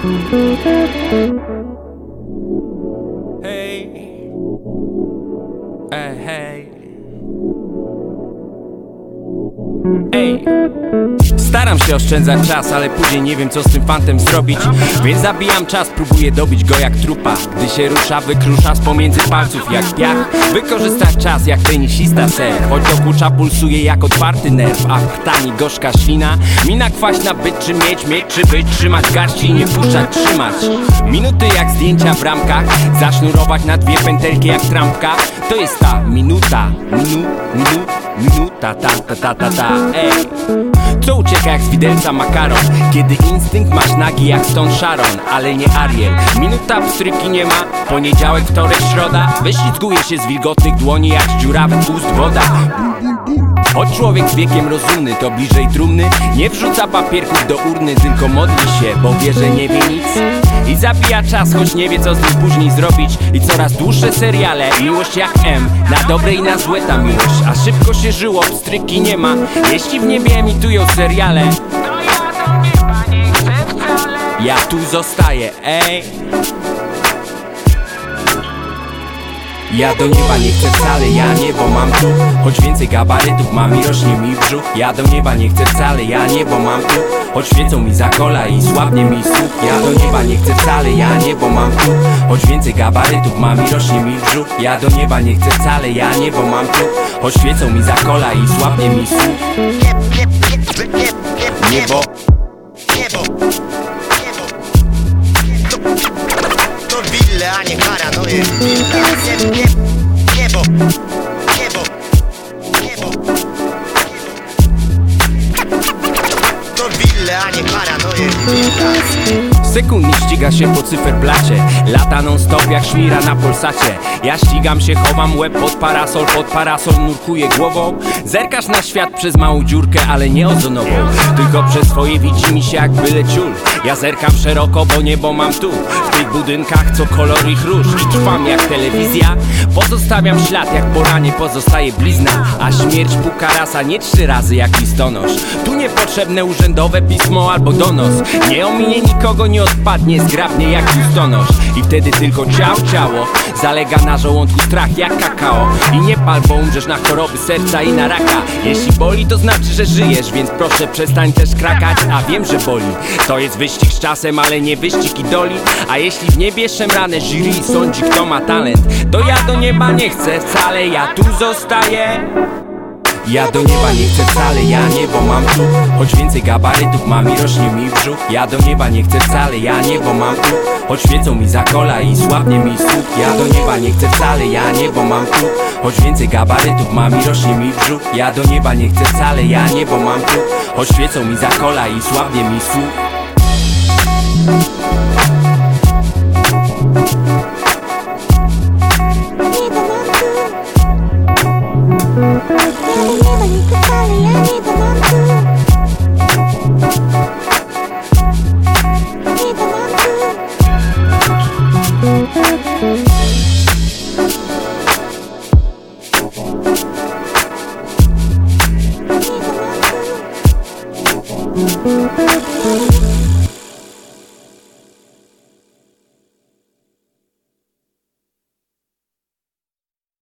Hey. Hey, hey. Ej, staram się oszczędzać czas, ale później nie wiem co z tym fantem zrobić. Więc zabijam czas, próbuję dobić go jak trupa. Gdy się rusza, wykrusza z pomiędzy palców jak piach. Wykorzystać czas jak tenisista ser. Choć dokucza pulsuje jak otwarty nerw A w gorzka ślina. Mina kwaśna być czy mieć, mieć czy być Trzymać garści i nie puszczać, trzymać. Minuty jak zdjęcia w ramkach. Zasznurować na dwie pętelki jak trampka. To jest ta minuta, minu, minu, minuta, ta, ta, ta, ta, ta, ej Co ucieka jak z widelca makaron? Kiedy instynkt masz nagi jak stąd Sharon Ale nie Ariel. Minuta pstryki nie ma Poniedziałek, wtorek, środa. Wyślizguje się z wilgotnych dłoni jak z dziurawych ust woda Choć człowiek z wiekiem rozumny to bliżej trumny. Nie wrzuca papierków do urny, tylko modli się, bo wie, że nie wie nic. I zabija czas, choć nie wie co z nim później zrobić. I coraz dłuższe seriale, miłość jak M. Na dobre i na złe ta miłość, a szybko się żyło, pstryki nie ma. Jeśli w niebie emitują seriale To ja nieba nie chcę wcale. Ja tu zostaję, ej Ja do nieba nie chcę wcale, ja niebo mam tu. Choć więcej gabarytów mam i rośnie mi brzuch. Ja do nieba nie chcę wcale, ja niebo mam tu. Choć świecą mi za kola i słabnie mi słuch. Ja do nieba nie chcę wcale, ja niebo mam tu. Choć więcej gabarytów mam i rośnie mi brzuch. Ja do nieba nie chcę wcale, ja niebo mam tu. Choć świecą mi za kola i słabnie mi słuch. Niebo to a nie kara, Nie- nie- Niebo, niebo, niebo. To wille, a nie kara, no jest willa Sekundnie ściga się po cyferblacie Lata non stop jak szmira na polsacie. Ja ścigam się, chowam łeb pod parasol Pod parasol nurkuję głową. Zerkasz na świat przez małą dziurkę, ale nie ozonową Tylko przez swoje widzi mi się jak byle ciul Ja zerkam szeroko, bo niebo mam tu W tych budynkach co kolor ich róż. I trwam jak telewizja Pozostawiam ślad jak po ranie pozostaje blizna. A śmierć puka rasa nie trzy razy jak listonosz. Tu niepotrzebne urzędowe pismo albo donos. Nie ominie nikogo, nie odpadnie zgrabnie jak listonosz. I wtedy tylko ciał ciało Zalega na żołądku strach jak kakao. I nie pal, bo umrzesz na choroby serca i na raka. Jeśli boli to znaczy, że żyjesz Więc proszę przestań też krakać. A wiem, że boli. To jest wyścig z czasem, ale nie wyścig idoli. A jeśli w niebie szemrane jury sądzi kto ma talent To ja do nieba nie chcę wcale, ja tu zostaję ja do nieba nie chcę wcale, ja niebo mam tu. Choć więcej gabarytów mam i rośnie mi brzuch. Ja do nieba nie chcę wcale, ja niebo mam tu. Choć świecą mi za kola i słabnie mi słuch Ja do nieba nie chcę wcale, ja niebo mam tu. Choć więcej gabarytów mam i rośnie mi brzuch. Ja do nieba nie chcę wcale, ja niebo mam tu. Choć świecą mi za kola i słabnie mi słuch Oh.